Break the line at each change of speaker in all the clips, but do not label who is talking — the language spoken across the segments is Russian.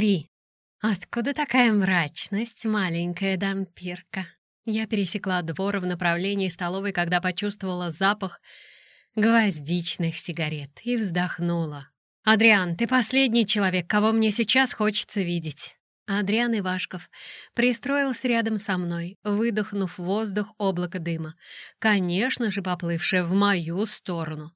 три. Откуда такая мрачность, маленькая дампирка? Я пересекла двор в направлении столовой, когда почувствовала запах гвоздичных сигарет и вздохнула. «Адриан, ты последний человек, кого мне сейчас хочется видеть». Адриан Ивашков пристроился рядом со мной, выдохнув воздух облако дыма, конечно же, поплывшее в мою сторону.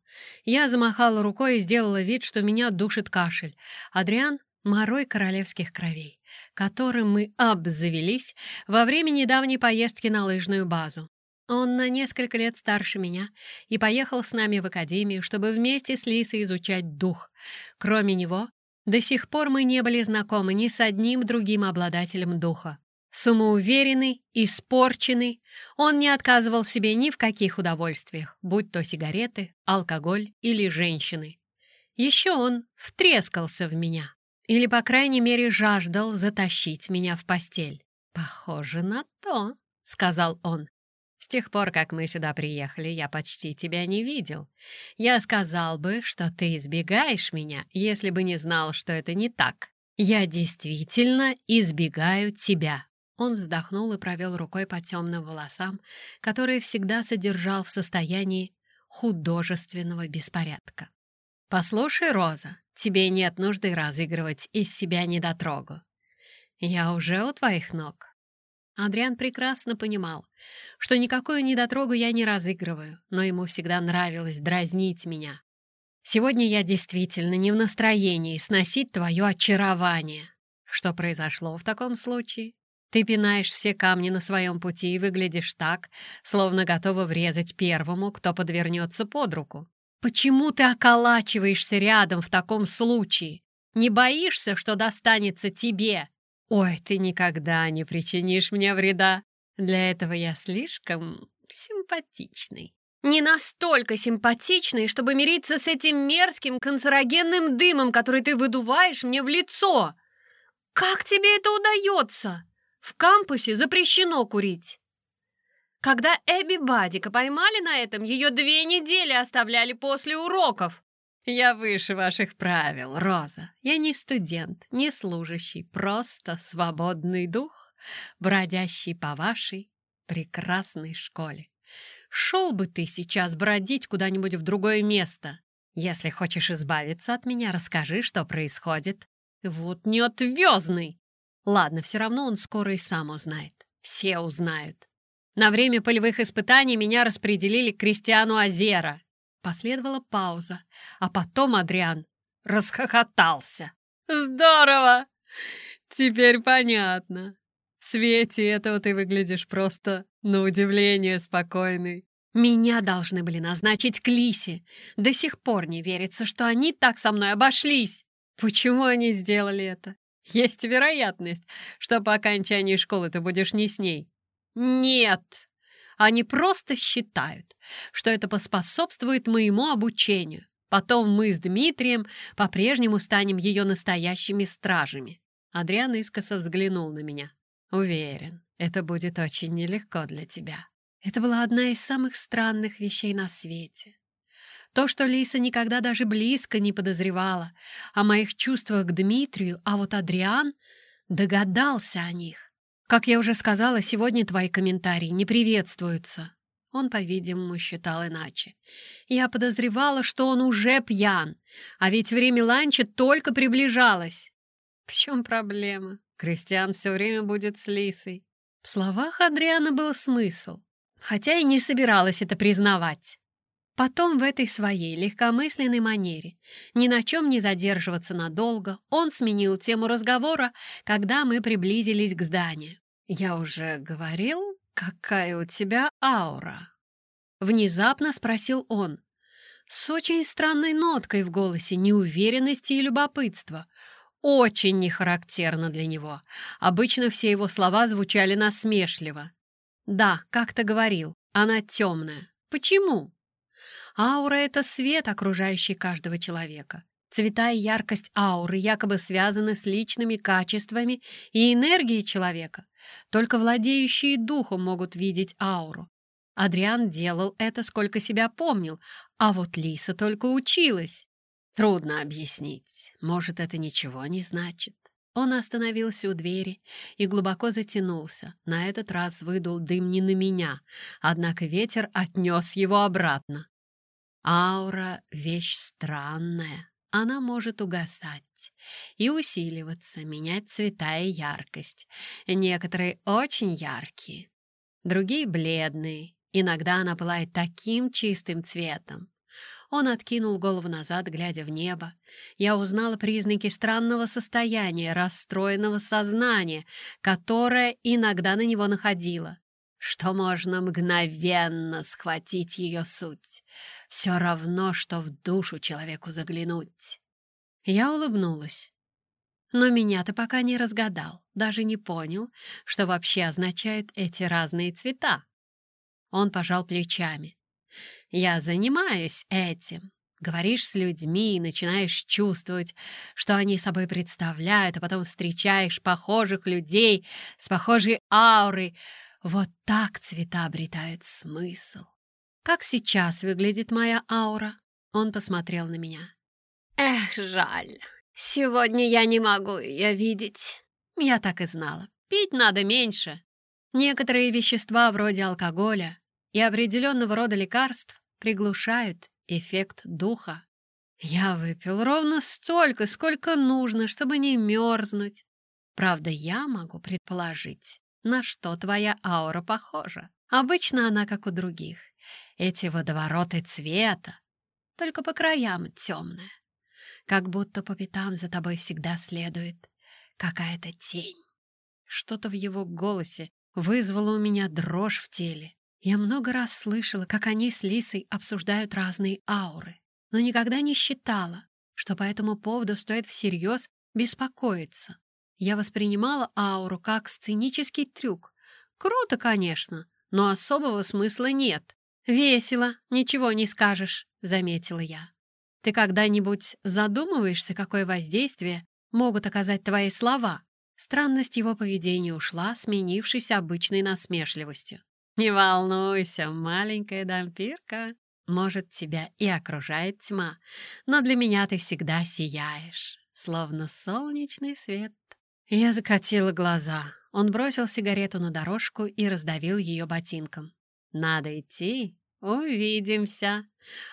Я замахала рукой и сделала вид, что меня душит кашель. Адриан — морой королевских кровей, которым мы обзавелись во время недавней поездки на лыжную базу. Он на несколько лет старше меня и поехал с нами в академию, чтобы вместе с Лисой изучать дух. Кроме него, до сих пор мы не были знакомы ни с одним другим обладателем духа. Самоуверенный, испорченный, он не отказывал себе ни в каких удовольствиях, будь то сигареты, алкоголь или женщины. Еще он втрескался в меня, или, по крайней мере, жаждал затащить меня в постель. «Похоже на то», — сказал он. С тех пор, как мы сюда приехали, я почти тебя не видел. Я сказал бы, что ты избегаешь меня, если бы не знал, что это не так. Я действительно избегаю тебя». Он вздохнул и провел рукой по темным волосам, которые всегда содержал в состоянии художественного беспорядка. «Послушай, Роза, тебе нет нужды разыгрывать из себя недотрогу. Я уже у твоих ног. Адриан прекрасно понимал, что никакую недотрогу я не разыгрываю, но ему всегда нравилось дразнить меня. Сегодня я действительно не в настроении сносить твое очарование. Что произошло в таком случае? Ты пинаешь все камни на своем пути и выглядишь так, словно готова врезать первому, кто подвернется под руку. Почему ты околачиваешься рядом в таком случае? Не боишься, что достанется тебе? «Ой, ты никогда не причинишь мне вреда. Для этого я слишком симпатичный». «Не настолько симпатичный, чтобы мириться с этим мерзким канцерогенным дымом, который ты выдуваешь мне в лицо. Как тебе это удается? В кампусе запрещено курить». Когда Эбби Бадика поймали на этом, ее две недели оставляли после уроков. «Я выше ваших правил, Роза. Я не студент, не служащий, просто свободный дух, бродящий по вашей прекрасной школе. Шел бы ты сейчас бродить куда-нибудь в другое место. Если хочешь избавиться от меня, расскажи, что происходит. Вот неотвезный! Ладно, все равно он скоро и сам узнает. Все узнают. На время полевых испытаний меня распределили к Кристиану Азера. Последовала пауза, а потом Адриан расхохотался. «Здорово! Теперь понятно. В свете этого ты выглядишь просто на удивление спокойный. Меня должны были назначить к Лисе. До сих пор не верится, что они так со мной обошлись. Почему они сделали это? Есть вероятность, что по окончании школы ты будешь не с ней. Нет! Они просто считают, что это поспособствует моему обучению. Потом мы с Дмитрием по-прежнему станем ее настоящими стражами. Адриан искоса взглянул на меня. Уверен, это будет очень нелегко для тебя. Это была одна из самых странных вещей на свете. То, что Лиса никогда даже близко не подозревала о моих чувствах к Дмитрию, а вот Адриан догадался о них. Как я уже сказала, сегодня твои комментарии не приветствуются. Он, по-видимому, считал иначе. Я подозревала, что он уже пьян, а ведь время ланча только приближалось. В чем проблема? Кристиан все время будет с Лисой. В словах Адриана был смысл, хотя и не собиралась это признавать. Потом в этой своей легкомысленной манере, ни на чем не задерживаться надолго, он сменил тему разговора, когда мы приблизились к зданию. «Я уже говорил, какая у тебя аура?» Внезапно спросил он, с очень странной ноткой в голосе неуверенности и любопытства. Очень нехарактерно для него. Обычно все его слова звучали насмешливо. «Да, как-то говорил, она темная. Почему?» Аура — это свет, окружающий каждого человека. Цвета и яркость ауры якобы связаны с личными качествами и энергией человека. Только владеющие духом могут видеть ауру. Адриан делал это, сколько себя помнил, а вот Лиса только училась. Трудно объяснить. Может, это ничего не значит. Он остановился у двери и глубоко затянулся. На этот раз выдул дым не на меня, однако ветер отнес его обратно. Аура — вещь странная. Она может угасать и усиливаться, менять цвета и яркость. Некоторые очень яркие, другие бледные. Иногда она пылает таким чистым цветом, он откинул голову назад, глядя в небо. Я узнала признаки странного состояния, расстроенного сознания, которое иногда на него находило. Что можно мгновенно схватить ее суть. Все равно, что в душу человеку заглянуть. Я улыбнулась. Но меня ты пока не разгадал, даже не понял, что вообще означают эти разные цвета. Он пожал плечами. Я занимаюсь этим. Говоришь с людьми, начинаешь чувствовать, что они собой представляют, а потом встречаешь похожих людей с похожей аурой. Вот так цвета обретают смысл. Как сейчас выглядит моя аура? Он посмотрел на меня. Эх, жаль. Сегодня я не могу ее видеть. Я так и знала. Пить надо меньше. Некоторые вещества вроде алкоголя и определенного рода лекарств приглушают эффект духа. Я выпил ровно столько, сколько нужно, чтобы не мерзнуть. Правда, я могу предположить, на что твоя аура похожа. Обычно она как у других. Эти водовороты цвета, только по краям темная. Как будто по пятам за тобой всегда следует какая-то тень. Что-то в его голосе вызвало у меня дрожь в теле. Я много раз слышала, как они с Лисой обсуждают разные ауры, но никогда не считала, что по этому поводу стоит всерьез беспокоиться. Я воспринимала ауру как сценический трюк. Круто, конечно, но особого смысла нет. «Весело, ничего не скажешь», — заметила я. «Ты когда-нибудь задумываешься, какое воздействие могут оказать твои слова?» Странность его поведения ушла, сменившись обычной насмешливостью. «Не волнуйся, маленькая дампирка. Может, тебя и окружает тьма, но для меня ты всегда сияешь, словно солнечный свет». Я закатила глаза. Он бросил сигарету на дорожку и раздавил ее ботинком. «Надо идти. Увидимся».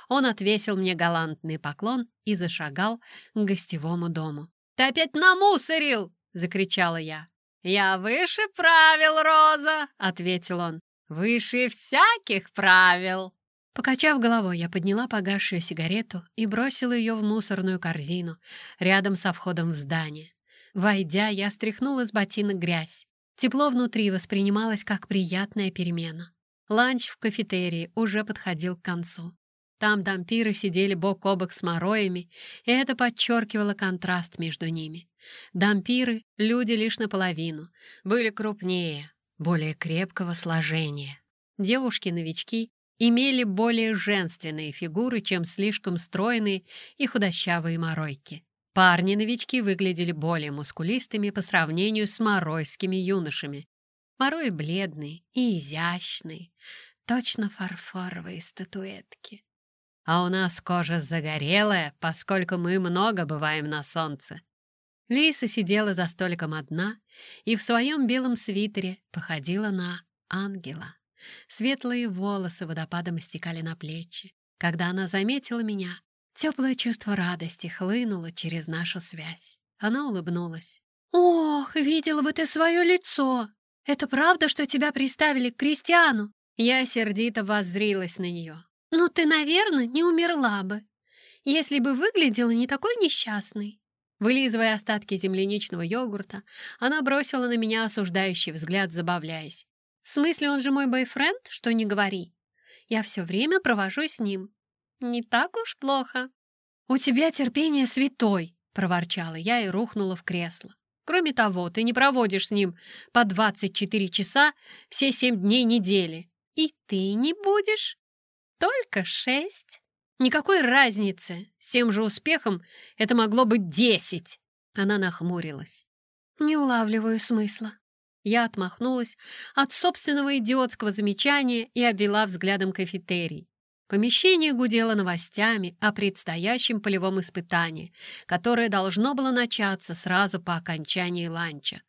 Он отвесил мне галантный поклон и зашагал к гостевому дому. «Ты опять намусорил!» — закричала я. «Я выше правил, Роза!» — ответил он. Выше всяких правил!» Покачав головой, я подняла погасшую сигарету и бросила ее в мусорную корзину рядом со входом в здание. Войдя, я стряхнула с ботинок грязь. Тепло внутри воспринималось как приятная перемена. Ланч в кафетерии уже подходил к концу. Там дампиры сидели бок о бок с мороями, и это подчеркивало контраст между ними. Дампиры — люди лишь наполовину, были крупнее, более крепкого сложения. Девушки-новички имели более женственные фигуры, чем слишком стройные и худощавые моройки. Парни-новички выглядели более мускулистыми по сравнению с моройскими юношами. Морои бледные и изящные, точно фарфоровые статуэтки. А у нас кожа загорелая, поскольку мы много бываем на солнце. Лиса сидела за столиком одна и в своем белом свитере походила на ангела. Светлые волосы водопадом стекали на плечи. Когда она заметила меня, теплое чувство радости хлынуло через нашу связь. Она улыбнулась. «Ох, видела бы ты свое лицо! Это правда, что тебя приставили к крестьяну?» Я сердито воззрилась на нее. «Ну, ты, наверное, не умерла бы, если бы выглядела не такой несчастной. Вылизывая остатки земляничного йогурта, она бросила на меня осуждающий взгляд, забавляясь. «В смысле, он же мой бойфренд, что не говори? Я все время провожу с ним. Не так уж плохо». «У тебя терпение святой», — проворчала я и рухнула в кресло. «Кроме того, ты не проводишь с ним по 24 часа все семь дней недели. И ты не будешь? Только шесть?» Никакой разницы. С тем же успехом это могло быть десять. Она нахмурилась. Не улавливаю смысла. Я отмахнулась от собственного идиотского замечания и обвела взглядом кафетерий. Помещение гудело новостями о предстоящем полевом испытании, которое должно было начаться сразу по окончании ланча.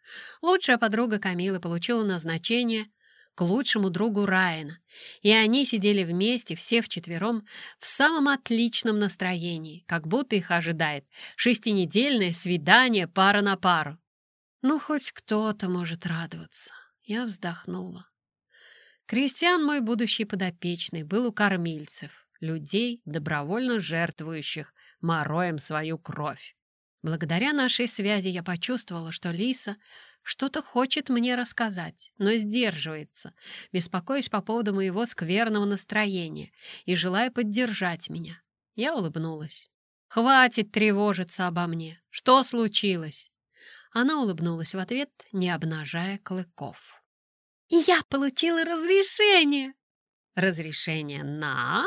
Лучшая подруга Камилы получила назначение к лучшему другу Райана, и они сидели вместе, все вчетвером, в самом отличном настроении, как будто их ожидает шестинедельное свидание пара на пару. Ну, хоть кто-то может радоваться. Я вздохнула. Кристиан, мой будущий подопечный, был у кормильцев, людей, добровольно жертвующих мороем свою кровь. Благодаря нашей связи я почувствовала, что Лиса что-то хочет мне рассказать, но сдерживается, беспокоясь по поводу моего скверного настроения и желая поддержать меня. Я улыбнулась. «Хватит тревожиться обо мне. Что случилось?» Она улыбнулась в ответ, не обнажая клыков. «Я получила разрешение!» «Разрешение на?»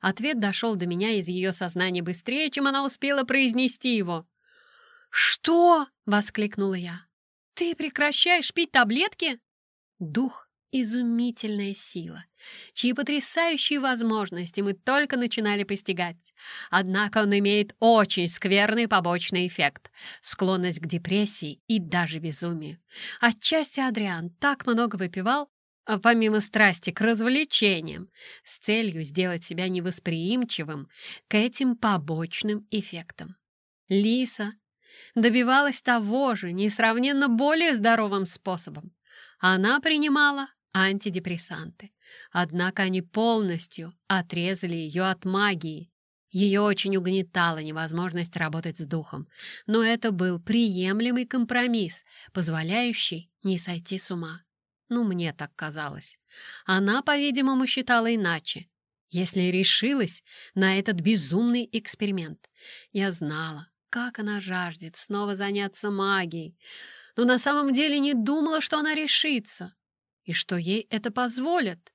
Ответ дошел до меня из ее сознания быстрее, чем она успела произнести его. «Что?» — воскликнула я. «Ты прекращаешь пить таблетки?» Дух изумительная сила, чьи потрясающие возможности мы только начинали постигать. Однако он имеет очень скверный побочный эффект — склонность к депрессии и даже безумию. Отчасти Адриан так много выпивал, а помимо страсти к развлечениям, с целью сделать себя невосприимчивым к этим побочным эффектам. Лиса добивалась того же, несравненно более здоровым способом. Она принимала антидепрессанты. Однако они полностью отрезали ее от магии. Ее очень угнетала невозможность работать с духом, но это был приемлемый компромисс, позволяющий не сойти с ума. Ну, мне так казалось. Она, по-видимому, считала иначе, если решилась на этот безумный эксперимент. Я знала, как она жаждет снова заняться магией, но на самом деле не думала, что она решится и что ей это позволят.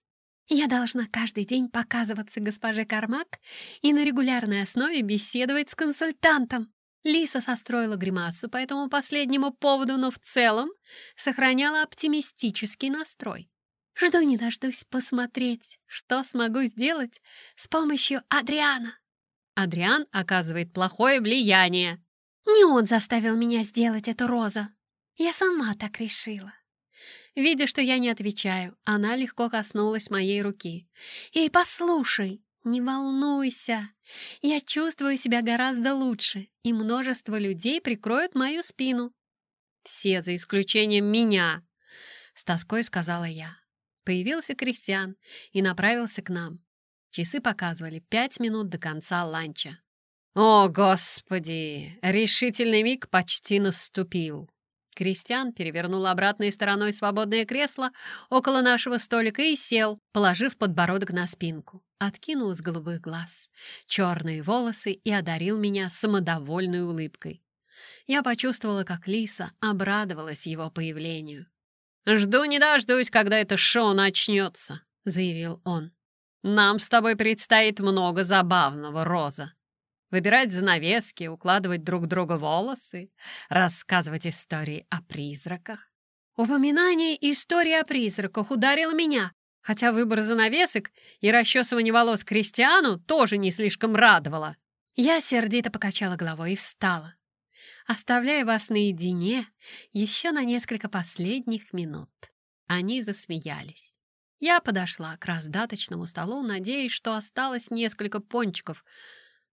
Я должна каждый день показываться госпоже Кармак и на регулярной основе беседовать с консультантом. Лиса состроила гримасу по этому последнему поводу, но в целом сохраняла оптимистический настрой. Жду не дождусь посмотреть, что смогу сделать с помощью Адриана. Адриан оказывает плохое влияние. Не он заставил меня сделать эту Роза. Я сама так решила. Видя, что я не отвечаю, она легко коснулась моей руки. «Эй, послушай, не волнуйся. Я чувствую себя гораздо лучше, и множество людей прикроют мою спину». «Все, за исключением меня», — с тоской сказала я. Появился Кристиан и направился к нам. Часы показывали пять минут до конца ланча. «О, Господи! Решительный миг почти наступил!» Кристиан перевернул обратной стороной свободное кресло около нашего столика и сел, положив подбородок на спинку. Откинул из голубых глаз черные волосы и одарил меня самодовольной улыбкой. Я почувствовала, как Лиса обрадовалась его появлению. «Жду не дождусь, когда это шоу начнется», — заявил он. «Нам с тобой предстоит много забавного, Роза» выбирать занавески, укладывать друг друга волосы, рассказывать истории о призраках. Упоминание истории о призраках ударило меня, хотя выбор занавесок и расчесывание волос Кристиану тоже не слишком радовало. Я сердито покачала головой и встала, оставляя вас наедине еще на несколько последних минут. Они засмеялись. Я подошла к раздаточному столу, надеясь, что осталось несколько пончиков —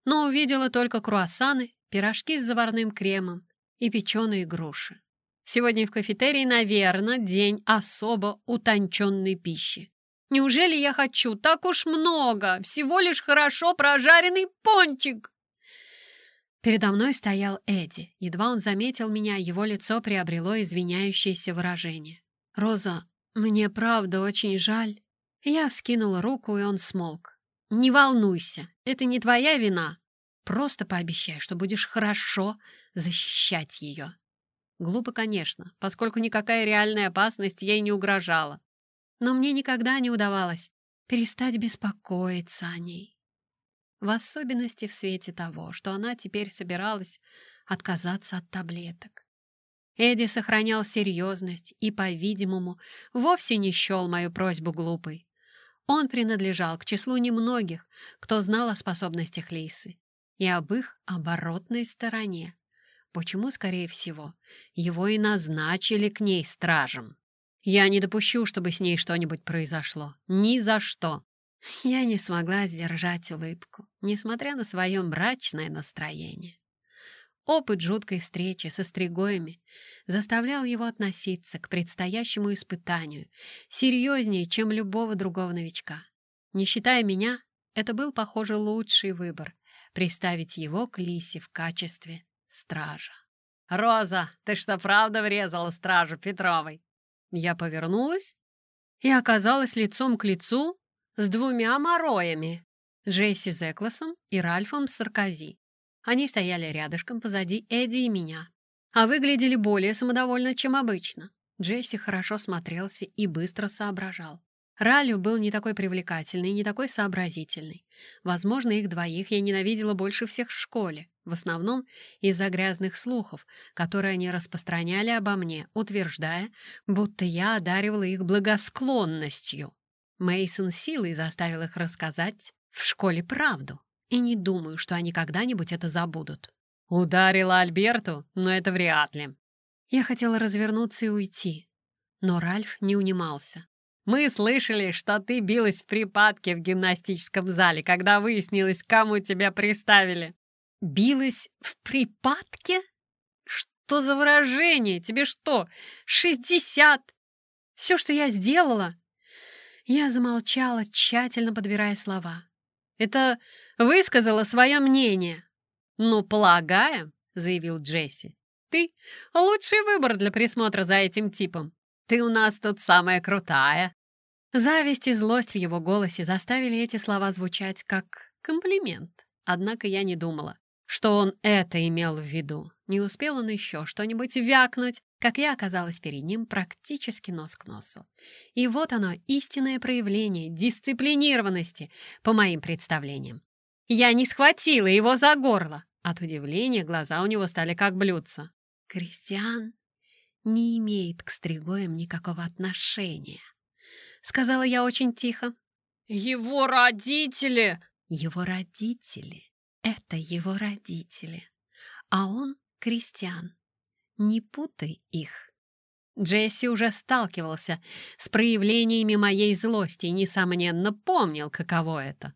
но увидела только круассаны, пирожки с заварным кремом и печеные груши. Сегодня в кафетерии, наверное, день особо утонченной пищи. Неужели я хочу так уж много, всего лишь хорошо прожаренный пончик? Передо мной стоял Эдди. Едва он заметил меня, его лицо приобрело извиняющееся выражение. «Роза, мне правда очень жаль». Я вскинула руку, и он смолк. «Не волнуйся, это не твоя вина. Просто пообещай, что будешь хорошо защищать ее». Глупо, конечно, поскольку никакая реальная опасность ей не угрожала. Но мне никогда не удавалось перестать беспокоиться о ней. В особенности в свете того, что она теперь собиралась отказаться от таблеток. Эдди сохранял серьезность и, по-видимому, вовсе не счел мою просьбу глупой. Он принадлежал к числу немногих, кто знал о способностях Лисы и об их оборотной стороне. Почему, скорее всего, его и назначили к ней стражем? Я не допущу, чтобы с ней что-нибудь произошло. Ни за что. Я не смогла сдержать улыбку, несмотря на свое мрачное настроение. Опыт жуткой встречи со стригоями заставлял его относиться к предстоящему испытанию серьезнее, чем любого другого новичка. Не считая меня, это был, похоже, лучший выбор — приставить его к Лисе в качестве стража. «Роза, ты что, правда врезала стражу Петровой?» Я повернулась и оказалась лицом к лицу с двумя мороями — Джейси Зеклосом и Ральфом Саркози. Они стояли рядышком позади Эдди и меня, а выглядели более самодовольно, чем обычно. Джесси хорошо смотрелся и быстро соображал. Ралью был не такой привлекательный, не такой сообразительный. Возможно, их двоих я ненавидела больше всех в школе, в основном из-за грязных слухов, которые они распространяли обо мне, утверждая, будто я одаривала их благосклонностью. Мейсон силой заставил их рассказать в школе правду и не думаю, что они когда-нибудь это забудут. Ударила Альберту, но это вряд ли. Я хотела развернуться и уйти, но Ральф не унимался. Мы слышали, что ты билась в припадке в гимнастическом зале, когда выяснилось, кому тебя приставили. Билась в припадке? Что за выражение? Тебе что, шестьдесят? Все, что я сделала... Я замолчала, тщательно подбирая слова. Это высказала свое мнение. «Ну, полагаем», — заявил Джесси, — «ты лучший выбор для присмотра за этим типом. Ты у нас тут самая крутая». Зависть и злость в его голосе заставили эти слова звучать как комплимент. Однако я не думала, что он это имел в виду. Не успел он еще что-нибудь вякнуть, как я оказалась перед ним практически нос к носу. И вот оно, истинное проявление дисциплинированности, по моим представлениям. Я не схватила его за горло. От удивления глаза у него стали как блюдца. «Кристиан не имеет к Стригоям никакого отношения», — сказала я очень тихо. «Его родители!» «Его родители — это его родители, а он — Кристиан. Не путай их. Джесси уже сталкивался с проявлениями моей злости и, несомненно, помнил, каково это.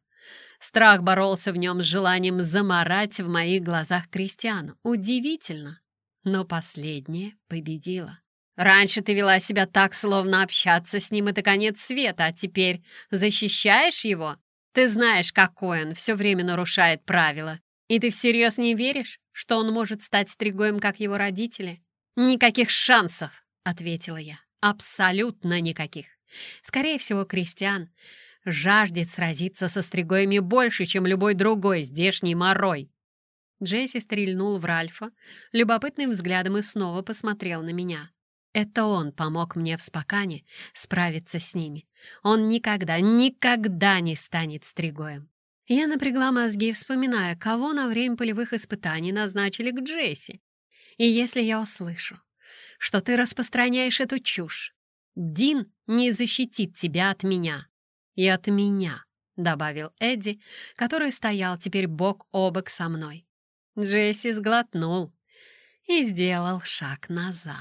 Страх боролся в нем с желанием заморать в моих глазах крестьян. Удивительно, но последнее победило. Раньше ты вела себя так, словно общаться с ним — это конец света, а теперь защищаешь его? Ты знаешь, какой он, все время нарушает правила. И ты всерьез не веришь, что он может стать стригоем, как его родители? Никаких шансов, ответила я. Абсолютно никаких. Скорее всего, Кристиан жаждет сразиться со стригоями больше, чем любой другой здешний морой. Джесси стрельнул в Ральфа любопытным взглядом и снова посмотрел на меня. Это он помог мне в спокане справиться с ними. Он никогда, никогда не станет стригоем. Я напрягла мозги, вспоминая, кого на время полевых испытаний назначили к Джесси. И если я услышу, что ты распространяешь эту чушь, Дин не защитит тебя от меня. И от меня, — добавил Эдди, который стоял теперь бок о бок со мной. Джесси сглотнул и сделал шаг назад.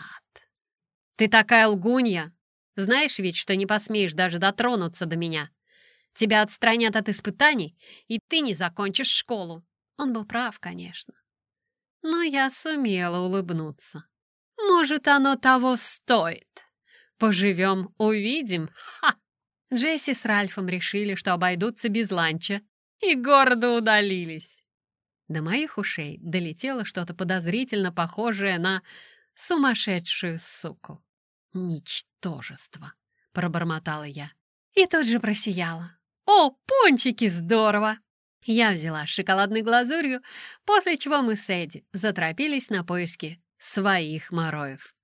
«Ты такая лгунья! Знаешь ведь, что не посмеешь даже дотронуться до меня!» Тебя отстранят от испытаний, и ты не закончишь школу. Он был прав, конечно. Но я сумела улыбнуться. Может, оно того стоит. Поживем, увидим. Ха! Джесси с Ральфом решили, что обойдутся без ланча, и гордо удалились. До моих ушей долетело что-то подозрительно похожее на сумасшедшую суку. «Ничтожество!» — пробормотала я. И тут же просияла. «О, пончики, здорово!» Я взяла шоколадной глазурью, после чего мы с Эдди заторопились на поиски своих мороев.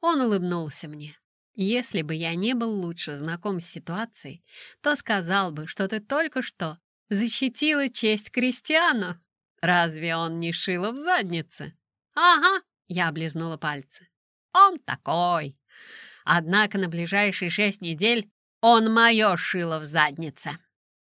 Он улыбнулся мне. «Если бы я не был лучше знаком с ситуацией, то сказал бы, что ты только что защитила честь Кристиана. Разве он не шило в заднице?» «Ага», — я облизнула пальцы. «Он такой. Однако на ближайшие шесть недель Он мое шило в заднице.